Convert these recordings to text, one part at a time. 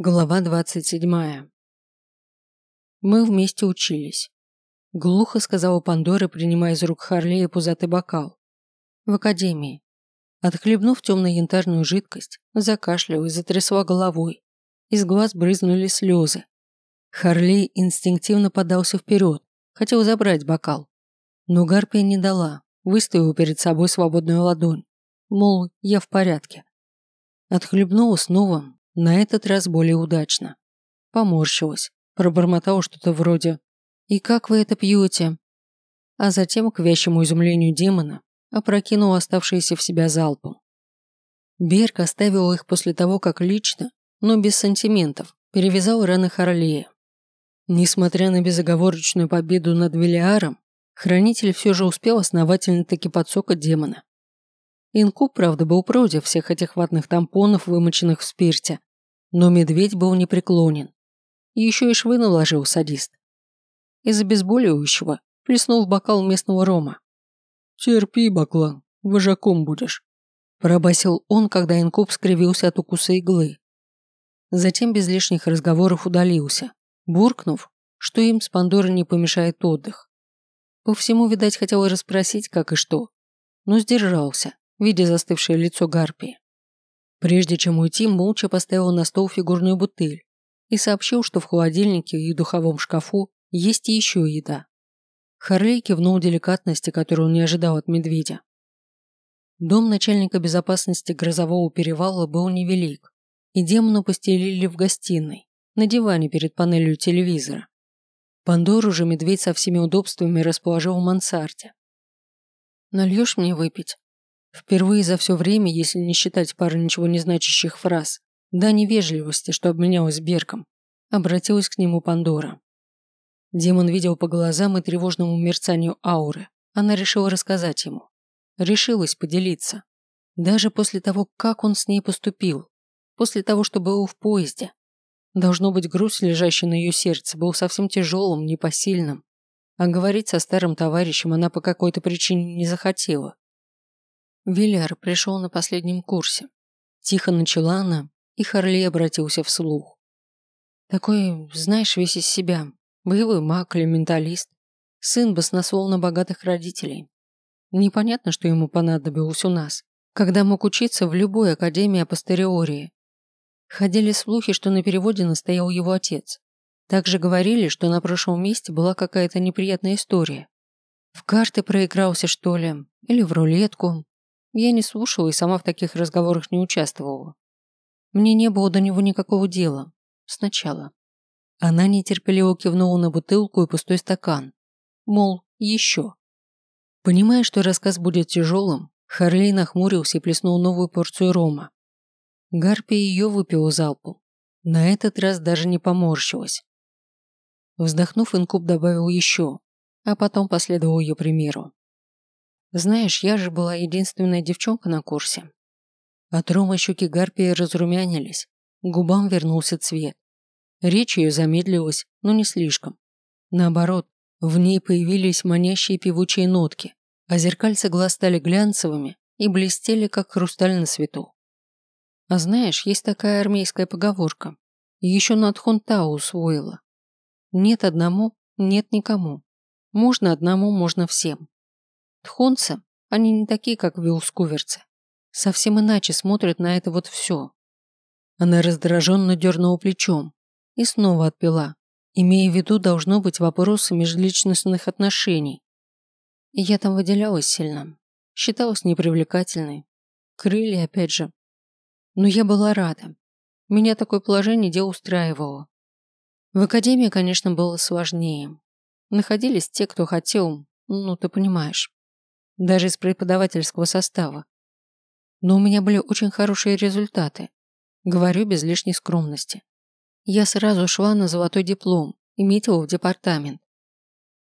Глава двадцать седьмая. Мы вместе учились. Глухо сказала Пандора, принимая из рук Харлея пузатый бокал. В академии. Отхлебнув темно-янтарную жидкость, закашлялась, затрясла головой. Из глаз брызнули слезы. Харлей инстинктивно подался вперед, хотел забрать бокал. Но Гарпия не дала, выставила перед собой свободную ладонь. Мол, я в порядке. Отхлебнула снова, на этот раз более удачно. Поморщилась, пробормотала что-то вроде «И как вы это пьете?» А затем, к вящему изумлению демона, опрокинул оставшиеся в себя залпом. Берг оставил их после того, как лично, но без сантиментов, перевязал раны Харлея. Несмотря на безоговорочную победу над Велиаром, хранитель все же успел основательно таки подсокать демона. Инкуб, правда, был против всех этих ватных тампонов, вымоченных в спирте, но медведь был непреклонен. Еще и швы наложил садист. Из обезболивающего плеснул в бокал местного рома. «Терпи, баклан, вожаком будешь», – пробасил он, когда инкуб скривился от укуса иглы. Затем без лишних разговоров удалился, буркнув, что им с Пандорой не помешает отдых. По всему, видать, хотел расспросить, как и что, но сдержался, видя застывшее лицо Гарпии. Прежде чем уйти, молча поставил на стол фигурную бутыль и сообщил, что в холодильнике и духовом шкафу есть еще еда. Харлей кивнул деликатности, которую он не ожидал от медведя. Дом начальника безопасности грозового перевала был невелик, и демону постелили в гостиной, на диване перед панелью телевизора. Пандору же медведь со всеми удобствами расположил в мансарде. «Нальешь мне выпить?» Впервые за все время, если не считать пары ничего не значащих фраз, да невежливости, что обменялась Берком, обратилась к нему Пандора. Демон видел по глазам и тревожному мерцанию ауры. Она решила рассказать ему. Решилась поделиться. Даже после того, как он с ней поступил. После того, что был в поезде. Должно быть, груз, лежащий на ее сердце, был совсем тяжелым, непосильным. А говорить со старым товарищем она по какой-то причине не захотела. Вильяр пришел на последнем курсе. Тихо начала она, и Харли обратился вслух. Такой, знаешь, весь из себя. Боевой маг или менталист. Сын баснословно богатых родителей. Непонятно, что ему понадобилось у нас, когда мог учиться в любой академии апостериории. Ходили слухи, что на переводе настоял его отец. Также говорили, что на прошлом месте была какая-то неприятная история. В карты проигрался, что ли, или в рулетку, я не слушала и сама в таких разговорах не участвовала. Мне не было до него никакого дела. Сначала. Она нетерпеливо кивнула на бутылку и пустой стакан. Мол, еще. Понимая, что рассказ будет тяжелым, Харлей нахмурился и плеснул новую порцию рома. Гарпия ее выпила залпу. На этот раз даже не поморщилась. Вздохнув, инкуб добавил еще, а потом последовал ее примеру. Знаешь, я же была единственная девчонка на курсе. От рома щеки Гарпии разрумянились, губам вернулся цвет. Речь ее замедлилась, но не слишком. Наоборот, в ней появились манящие певучие нотки, а зеркальца глаз стали глянцевыми и блестели, как хрусталь на свету. А знаешь, есть такая армейская поговорка. Еще Надхунтау усвоила. Нет одному, нет никому. Можно одному, можно всем. Тхонцы, они не такие, как вилскуверцы. Совсем иначе смотрят на это вот все. Она раздраженно дернула плечом и снова отпила, имея в виду должно быть вопросы межличностных отношений. И я там выделялась сильно, считалась непривлекательной. Крылья, опять же. Но я была рада. Меня такое положение дел устраивало. В академии, конечно, было сложнее. Находились те, кто хотел, ну, ты понимаешь даже из преподавательского состава. Но у меня были очень хорошие результаты. Говорю без лишней скромности. Я сразу шла на золотой диплом и метила в департамент.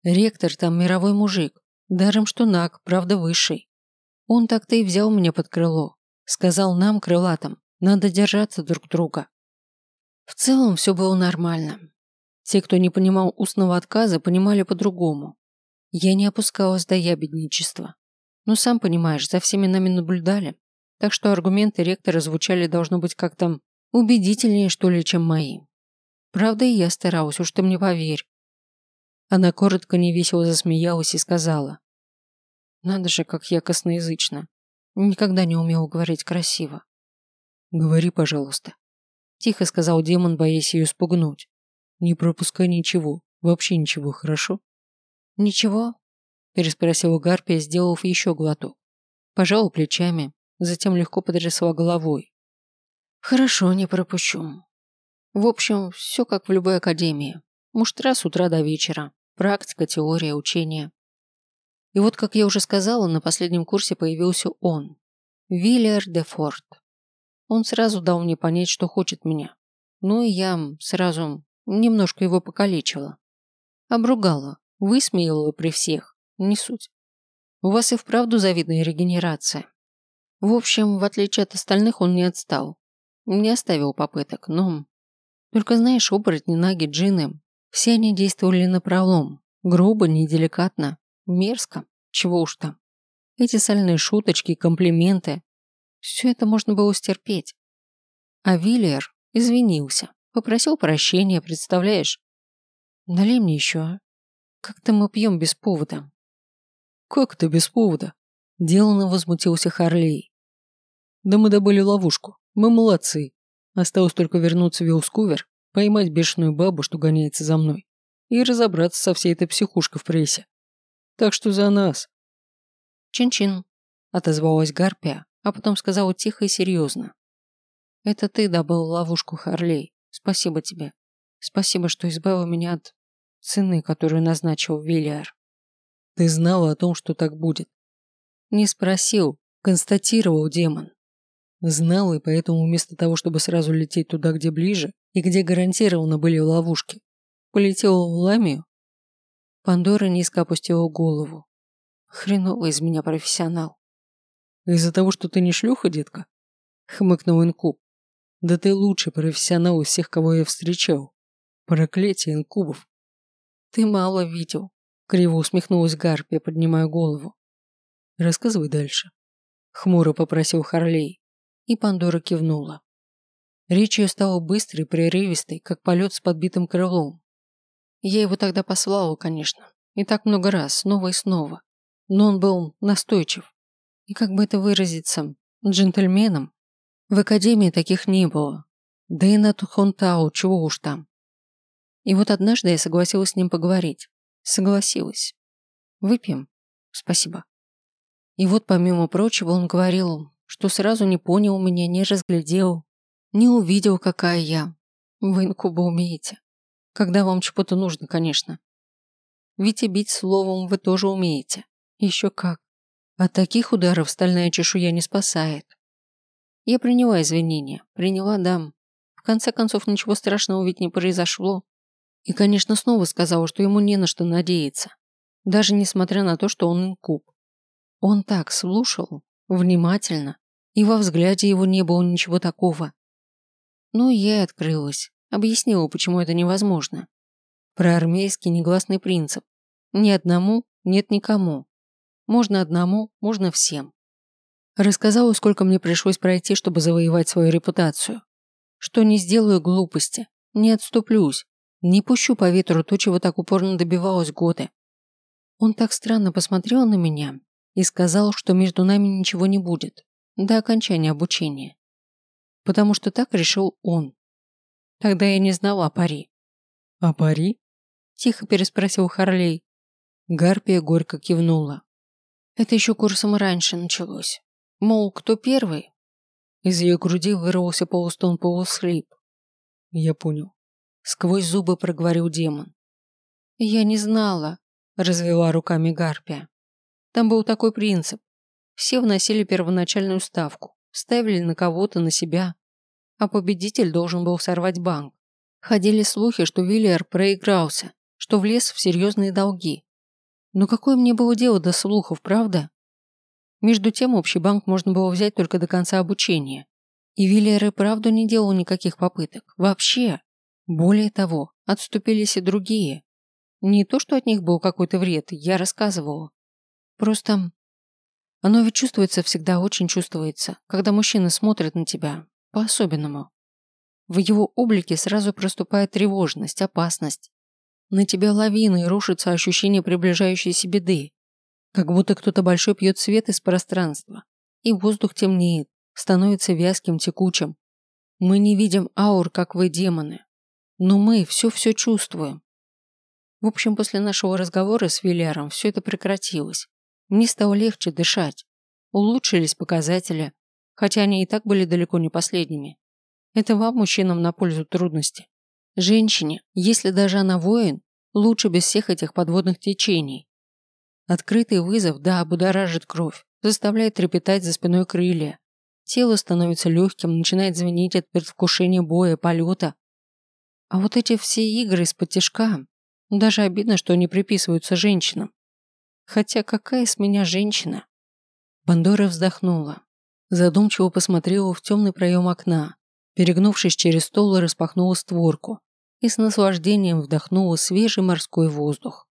Ректор там мировой мужик, даром что наг, правда высший. Он так-то и взял меня под крыло. Сказал нам, крылатым, надо держаться друг друга. В целом все было нормально. Те, кто не понимал устного отказа, понимали по-другому. Я не опускалась до ябедничества. Ну, сам понимаешь, за всеми нами наблюдали. Так что аргументы ректора звучали должно быть как-то Убедительнее, что ли, чем мои. Правда, и я старалась, уж ты мне поверь. Она коротко невесело засмеялась и сказала. Надо же, как я косноязычна. Никогда не умела говорить красиво. Говори, пожалуйста. Тихо сказал демон, боясь ее спугнуть. Не пропускай ничего, вообще ничего, хорошо? Ничего? Переспросила Гарпия, сделав еще глоток. Пожала плечами, затем легко потрясла головой. Хорошо, не пропущу. В общем, все как в любой академии. Муштра с утра до вечера. Практика, теория, учение. И вот, как я уже сказала, на последнем курсе появился он. Виллер де Форт. Он сразу дал мне понять, что хочет меня. Ну и я сразу немножко его покалечила. Обругала, высмеяла при всех. Не суть. У вас и вправду завидная регенерация. В общем, в отличие от остальных, он не отстал. Не оставил попыток, но... Только знаешь, оборотни, наги, джины все они действовали на пролом, грубо, неделикатно, мерзко, чего уж там. Эти сальные шуточки, комплименты. Все это можно было стерпеть. А Виллиер извинился, попросил прощения, представляешь? Налей мне еще, а? Как-то мы пьем без повода. Как это без повода? Деланно возмутился Харлей. Да мы добыли ловушку. Мы молодцы. Осталось только вернуться в Вилскувер поймать бешеную бабу, что гоняется за мной, и разобраться со всей этой психушкой в прессе. Так что за нас. Чин-чин, отозвалась Гарпия, а потом сказала тихо и серьезно. Это ты добыл ловушку, Харлей. Спасибо тебе. Спасибо, что избавил меня от цены, которую назначил Виллиар. Ты знала о том, что так будет. Не спросил, констатировал демон. Знал, и поэтому вместо того, чтобы сразу лететь туда, где ближе, и где гарантированно были ловушки, полетел в ламию. Пандора низко опустила голову. Хреновый из меня профессионал. Из-за того, что ты не шлюха, детка? Хмыкнул инкуб. Да ты лучший профессионал из всех, кого я встречал. Проклятие инкубов. Ты мало видел. Криво усмехнулась Гарпия, поднимая голову. Рассказывай дальше. Хмуро попросил Харлей и Пандора кивнула. Речь ее стала быстрой, прерывистой, как полет с подбитым крылом. Я его тогда послала, конечно, и так много раз, снова и снова. Но он был настойчив. И как бы это выразиться, джентльменом? В академии таких не было. Да и на Тухонтау, чего уж там. И вот однажды я согласилась с ним поговорить. Согласилась. Выпьем? Спасибо. И вот, помимо прочего, он говорил, что сразу не понял меня, не разглядел, не увидел, какая я. Вы инкуба умеете. Когда вам чего-то нужно, конечно. Ведь и бить словом вы тоже умеете. Еще как. От таких ударов стальная чешуя не спасает. Я приняла извинения. Приняла, да. В конце концов, ничего страшного ведь не произошло. И, конечно, снова сказала, что ему не на что надеяться. Даже несмотря на то, что он инкуб. Он так слушал, внимательно, и во взгляде его не было ничего такого. Ну, я открылась, объяснила, почему это невозможно. Про армейский негласный принцип. Ни одному, нет никому. Можно одному, можно всем. Рассказала, сколько мне пришлось пройти, чтобы завоевать свою репутацию. Что не сделаю глупости, не отступлюсь, не пущу по ветру то, чего так упорно добивалась годы. Он так странно посмотрел на меня и сказал, что между нами ничего не будет до окончания обучения. Потому что так решил он. Тогда я не знала о пари. «О пари?» – тихо переспросил Харлей. Гарпия горько кивнула. Это еще курсом раньше началось. Мол, кто первый? Из ее груди вырвался полустон полусхлип. Я понял. Сквозь зубы проговорил демон. Я не знала, развела руками Гарпия. Там был такой принцип. Все вносили первоначальную ставку, ставили на кого-то, на себя. А победитель должен был сорвать банк. Ходили слухи, что Виллиар проигрался, что влез в серьезные долги. Но какое мне было дело до слухов, правда? Между тем, общий банк можно было взять только до конца обучения. И Виллиар и правду не делал никаких попыток. Вообще. Более того, отступились и другие. Не то, что от них был какой-то вред, я рассказывала. Просто оно ведь чувствуется всегда, очень чувствуется, когда мужчина смотрит на тебя по-особенному. В его облике сразу проступает тревожность, опасность. На тебя лавиной рушится ощущение приближающейся беды. Как будто кто-то большой пьет свет из пространства. И воздух темнеет, становится вязким, текучим. Мы не видим аур, как вы, демоны. Но мы все-все чувствуем. В общем, после нашего разговора с Виляром все это прекратилось. Мне стало легче дышать. Улучшились показатели, хотя они и так были далеко не последними. Это вам, мужчинам, на пользу трудности. Женщине, если даже она воин, лучше без всех этих подводных течений. Открытый вызов, да, будоражит кровь, заставляет трепетать за спиной крылья. Тело становится легким, начинает звенеть от предвкушения боя, полета. А вот эти все игры из-под тяжка, даже обидно, что они приписываются женщинам. Хотя какая с меня женщина? Бандора вздохнула. Задумчиво посмотрела в темный проем окна, перегнувшись через стол и распахнула створку и с наслаждением вдохнула свежий морской воздух.